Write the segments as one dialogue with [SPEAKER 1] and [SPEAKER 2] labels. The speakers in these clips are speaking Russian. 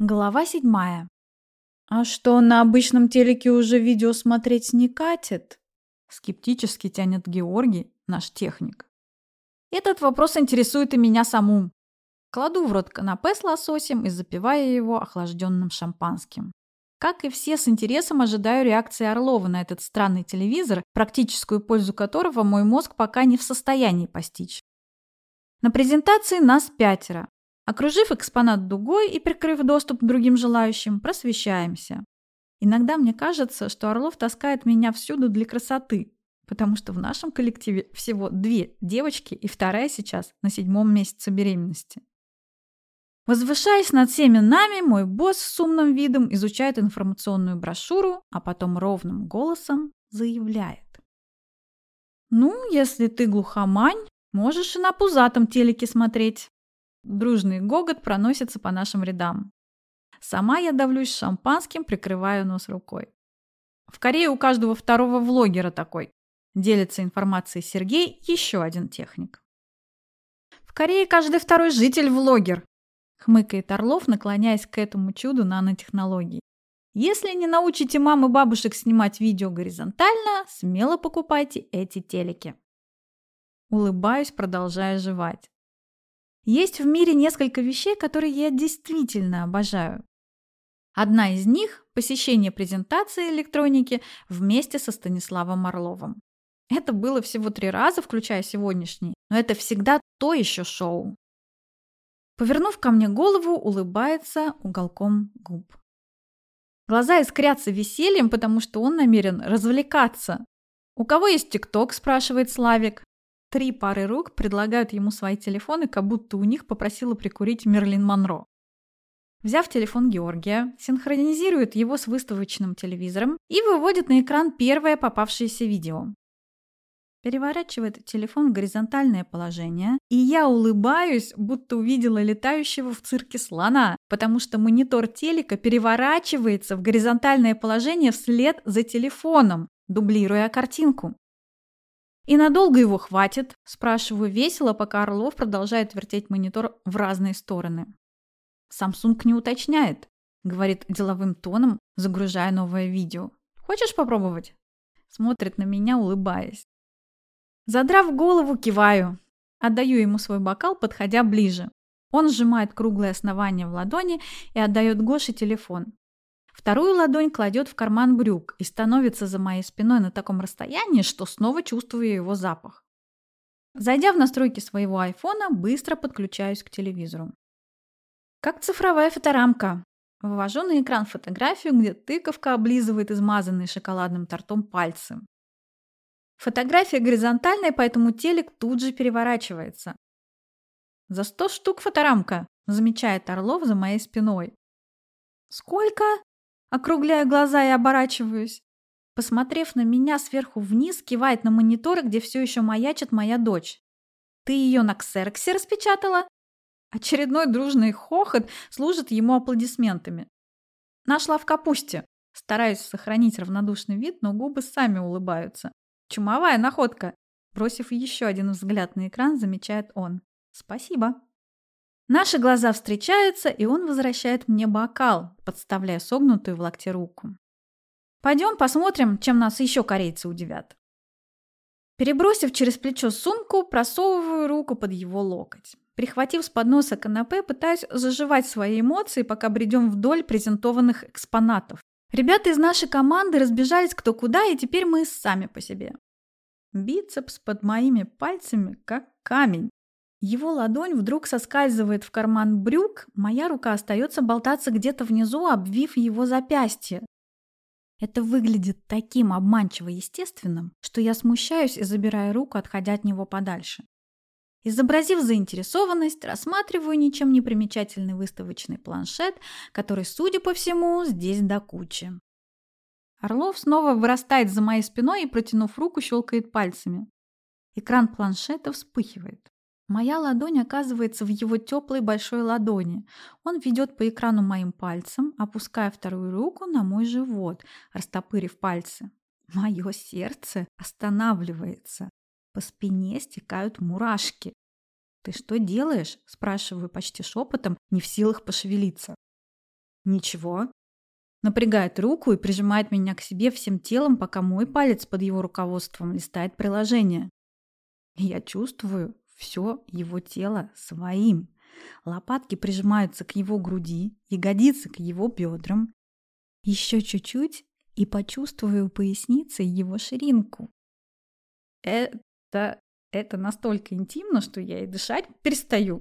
[SPEAKER 1] Глава седьмая. «А что, на обычном телеке уже видео смотреть не катит?» Скептически тянет Георгий, наш техник. Этот вопрос интересует и меня саму. Кладу в рот канапе с лососем и запиваю его охлажденным шампанским. Как и все, с интересом ожидаю реакции Орлова на этот странный телевизор, практическую пользу которого мой мозг пока не в состоянии постичь. На презентации нас пятеро. Окружив экспонат дугой и прикрыв доступ другим желающим, просвещаемся. Иногда мне кажется, что Орлов таскает меня всюду для красоты, потому что в нашем коллективе всего две девочки и вторая сейчас на седьмом месяце беременности. Возвышаясь над всеми нами, мой босс с умным видом изучает информационную брошюру, а потом ровным голосом заявляет. «Ну, если ты глухомань, можешь и на пузатом телеке смотреть. Дружный гогот проносится по нашим рядам. Сама я давлюсь шампанским, прикрываю нос рукой. В Корее у каждого второго влогера такой. Делится информацией Сергей, еще один техник. В Корее каждый второй житель влогер, хмыкает Орлов, наклоняясь к этому чуду нанотехнологий. Если не научите мам и бабушек снимать видео горизонтально, смело покупайте эти телеки. Улыбаюсь, продолжая жевать. Есть в мире несколько вещей, которые я действительно обожаю. Одна из них – посещение презентации электроники вместе со Станиславом Орловым. Это было всего три раза, включая сегодняшний, но это всегда то еще шоу. Повернув ко мне голову, улыбается уголком губ. Глаза искрятся весельем, потому что он намерен развлекаться. «У кого есть ТикТок?» – спрашивает Славик. Три пары рук предлагают ему свои телефоны, как будто у них попросила прикурить Мерлин Монро. Взяв телефон Георгия, синхронизирует его с выставочным телевизором и выводит на экран первое попавшееся видео. Переворачивает телефон в горизонтальное положение, и я улыбаюсь, будто увидела летающего в цирке слона, потому что монитор телека переворачивается в горизонтальное положение вслед за телефоном, дублируя картинку. «И надолго его хватит?» – спрашиваю весело, пока Орлов продолжает вертеть монитор в разные стороны. Samsung не уточняет, говорит деловым тоном, загружая новое видео. «Хочешь попробовать?» Смотрит на меня, улыбаясь. Задрав голову, киваю. Отдаю ему свой бокал, подходя ближе. Он сжимает круглое основание в ладони и отдает Гоше телефон. Вторую ладонь кладет в карман брюк и становится за моей спиной на таком расстоянии, что снова чувствую его запах. Зайдя в настройки своего айфона, быстро подключаюсь к телевизору. Как цифровая фоторамка. Вывожу на экран фотографию, где тыковка облизывает измазанные шоколадным тортом пальцы. Фотография горизонтальная, поэтому телек тут же переворачивается. «За сто штук фоторамка», – замечает Орлов за моей спиной. «Сколько?» Округляю глаза и оборачиваюсь. Посмотрев на меня сверху вниз, кивает на мониторы, где все еще маячит моя дочь. «Ты ее на ксерксе распечатала?» Очередной дружный хохот служит ему аплодисментами. Нашла в капусте. Стараюсь сохранить равнодушный вид, но губы сами улыбаются. Чумовая находка. Бросив еще один взгляд на экран, замечает он. Спасибо. Наши глаза встречаются, и он возвращает мне бокал, подставляя согнутую в локте руку. Пойдем посмотрим, чем нас еще корейцы удивят. Перебросив через плечо сумку, просовываю руку под его локоть. Прихватив с подноса канапе, пытаюсь заживать свои эмоции, пока бредем вдоль презентованных экспонатов. Ребята из нашей команды разбежались кто куда, и теперь мы сами по себе. Бицепс под моими пальцами как камень. Его ладонь вдруг соскальзывает в карман брюк, моя рука остается болтаться где-то внизу, обвив его запястье. Это выглядит таким обманчиво естественным, что я смущаюсь и забираю руку, отходя от него подальше. Изобразив заинтересованность, рассматриваю ничем не примечательный выставочный планшет, который, судя по всему, здесь до кучи. Орлов снова вырастает за моей спиной и, протянув руку, щелкает пальцами. Экран планшета вспыхивает. Моя ладонь оказывается в его теплой большой ладони. Он ведет по экрану моим пальцем, опуская вторую руку на мой живот, растопырив пальцы. Мое сердце останавливается. По спине стекают мурашки. «Ты что делаешь?» – спрашиваю почти шепотом, не в силах пошевелиться. Ничего. Напрягает руку и прижимает меня к себе всем телом, пока мой палец под его руководством листает приложение. я чувствую все его тело своим. Лопатки прижимаются к его груди, ягодицы к его бедрам. Еще чуть-чуть и почувствую поясницей его ширинку. Это, это настолько интимно, что я и дышать перестаю.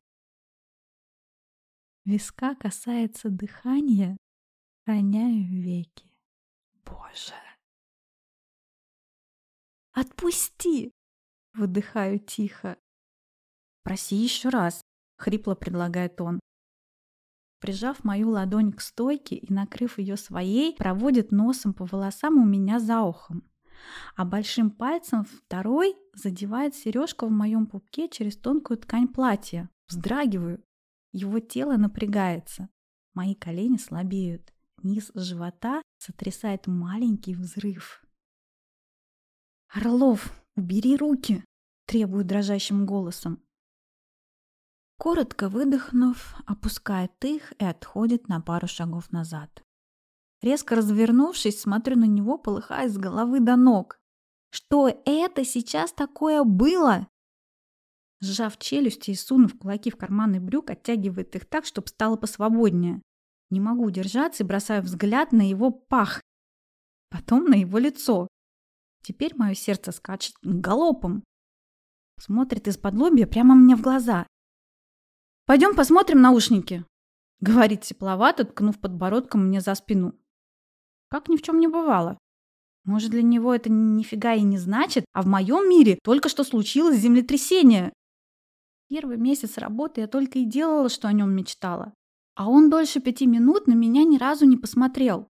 [SPEAKER 1] Виска касается дыхания, роняю веки. Боже! Отпусти! Выдыхаю тихо. Проси еще раз, хрипло предлагает он. Прижав мою ладонь к стойке и накрыв ее своей, проводит носом по волосам у меня за ухом. А большим пальцем второй задевает сережку в моем пупке через тонкую ткань платья. Вздрагиваю. Его тело напрягается. Мои колени слабеют. Низ живота сотрясает маленький взрыв. «Орлов, убери руки!» – требует дрожащим голосом. Коротко выдохнув, опускает их и отходит на пару шагов назад. Резко развернувшись, смотрю на него, полыхая с головы до ног. Что это сейчас такое было? Сжав челюсти и сунув кулаки в карманы брюк, оттягивает их так, чтобы стало посвободнее. Не могу удержаться и бросаю взгляд на его пах. Потом на его лицо. Теперь мое сердце скачет галопом. Смотрит из-под лобья прямо мне в глаза. «Пойдем посмотрим наушники», — говорит тепловато, ткнув подбородком мне за спину. Как ни в чем не бывало. Может, для него это нифига и не значит, а в моем мире только что случилось землетрясение. Первый месяц работы я только и делала, что о нем мечтала. А он дольше пяти минут на меня ни разу не посмотрел.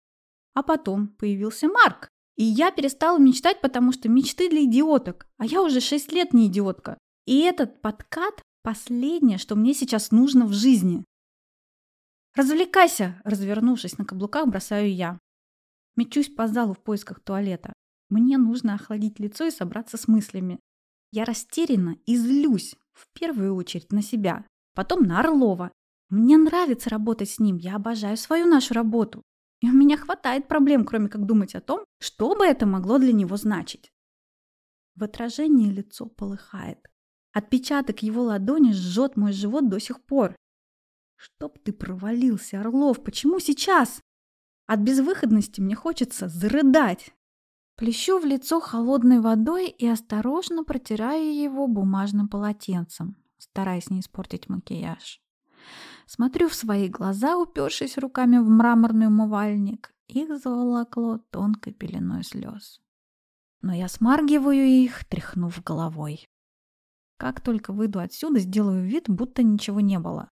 [SPEAKER 1] А потом появился Марк. И я перестала мечтать, потому что мечты для идиоток. А я уже шесть лет не идиотка. И этот подкат Последнее, что мне сейчас нужно в жизни. «Развлекайся!» – развернувшись на каблуках, бросаю я. Мечусь по залу в поисках туалета. Мне нужно охладить лицо и собраться с мыслями. Я растеряна и злюсь, в первую очередь на себя, потом на Орлова. Мне нравится работать с ним, я обожаю свою нашу работу. И у меня хватает проблем, кроме как думать о том, что бы это могло для него значить. В отражении лицо полыхает. Отпечаток его ладони жжет мой живот до сих пор. Чтоб ты провалился, Орлов, почему сейчас? От безвыходности мне хочется зарыдать. Плещу в лицо холодной водой и осторожно протираю его бумажным полотенцем, стараясь не испортить макияж. Смотрю в свои глаза, упершись руками в мраморный умывальник. Их заволокло тонкой пеленой слез. Но я смаргиваю их, тряхнув головой. Как только выйду отсюда, сделаю вид, будто ничего не было.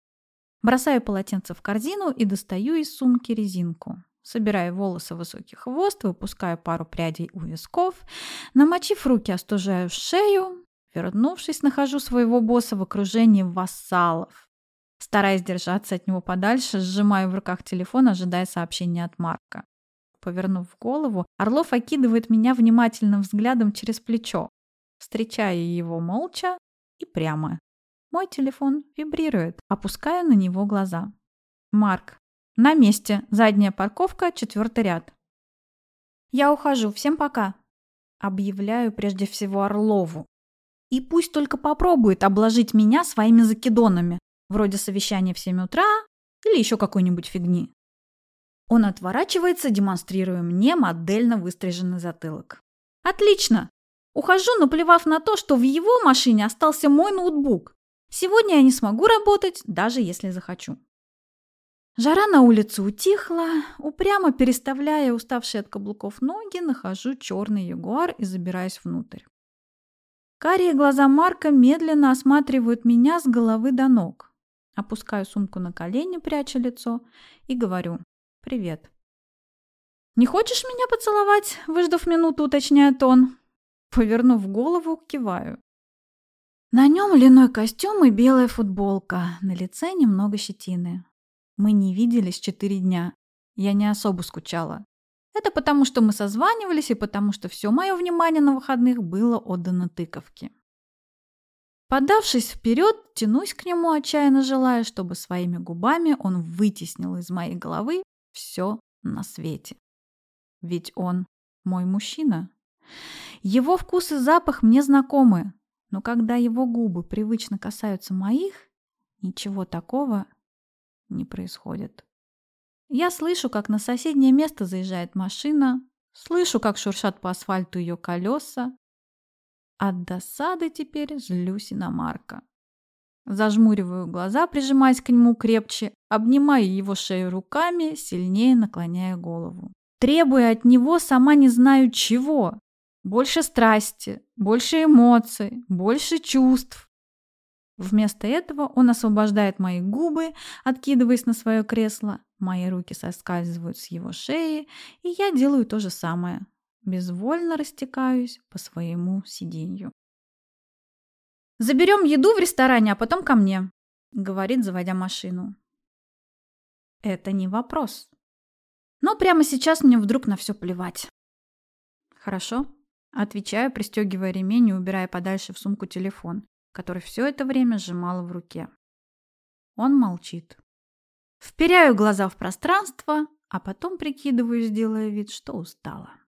[SPEAKER 1] Бросаю полотенце в корзину и достаю из сумки резинку. Собираю волосы в высокий хвост, выпускаю пару прядей у висков, намочив руки, остужаю шею. Вернувшись, нахожу своего босса в окружении вассалов. Стараясь держаться от него подальше, сжимаю в руках телефон, ожидая сообщения от Марка. Повернув голову, Орлов окидывает меня внимательным взглядом через плечо. Встречаю его молча, и прямо. Мой телефон вибрирует, опуская на него глаза. Марк. На месте. Задняя парковка, четвертый ряд. Я ухожу. Всем пока. Объявляю прежде всего Орлову. И пусть только попробует обложить меня своими закидонами, вроде совещания в 7 утра или еще какой-нибудь фигни. Он отворачивается, демонстрируя мне модельно выстриженный затылок. Отлично! Ухожу, наплевав на то, что в его машине остался мой ноутбук. Сегодня я не смогу работать, даже если захочу. Жара на улице утихла, упрямо переставляя уставшие от каблуков ноги, нахожу черный ягуар и забираюсь внутрь. Карие глаза Марка медленно осматривают меня с головы до ног. Опускаю сумку на колени, пряча лицо, и говорю «Привет». «Не хочешь меня поцеловать?» – выждав минуту, уточняет он. Повернув голову, киваю. На нем льняной костюм и белая футболка, на лице немного щетины. Мы не виделись четыре дня. Я не особо скучала. Это потому, что мы созванивались и потому, что все мое внимание на выходных было отдано тыковке. Подавшись вперед, тянусь к нему, отчаянно желая, чтобы своими губами он вытеснил из моей головы все на свете. Ведь он мой мужчина. Его вкус и запах мне знакомы, но когда его губы привычно касаются моих, ничего такого не происходит. Я слышу, как на соседнее место заезжает машина, слышу, как шуршат по асфальту ее колеса. От досады теперь злюсь и на Марка. Зажмуриваю глаза, прижимаясь к нему крепче, обнимаю его шею руками, сильнее наклоняя голову. Требуя от него сама не знаю чего. Больше страсти, больше эмоций, больше чувств. Вместо этого он освобождает мои губы, откидываясь на свое кресло. Мои руки соскальзывают с его шеи, и я делаю то же самое. Безвольно растекаюсь по своему сиденью. «Заберем еду в ресторане, а потом ко мне», — говорит, заводя машину. Это не вопрос. Но прямо сейчас мне вдруг на все плевать. Хорошо, отвечаю, пристегивая ремень и убирая подальше в сумку телефон, который все это время сжимала в руке. Он молчит. Вперяю глаза в пространство, а потом прикидываюсь, делая вид, что устала.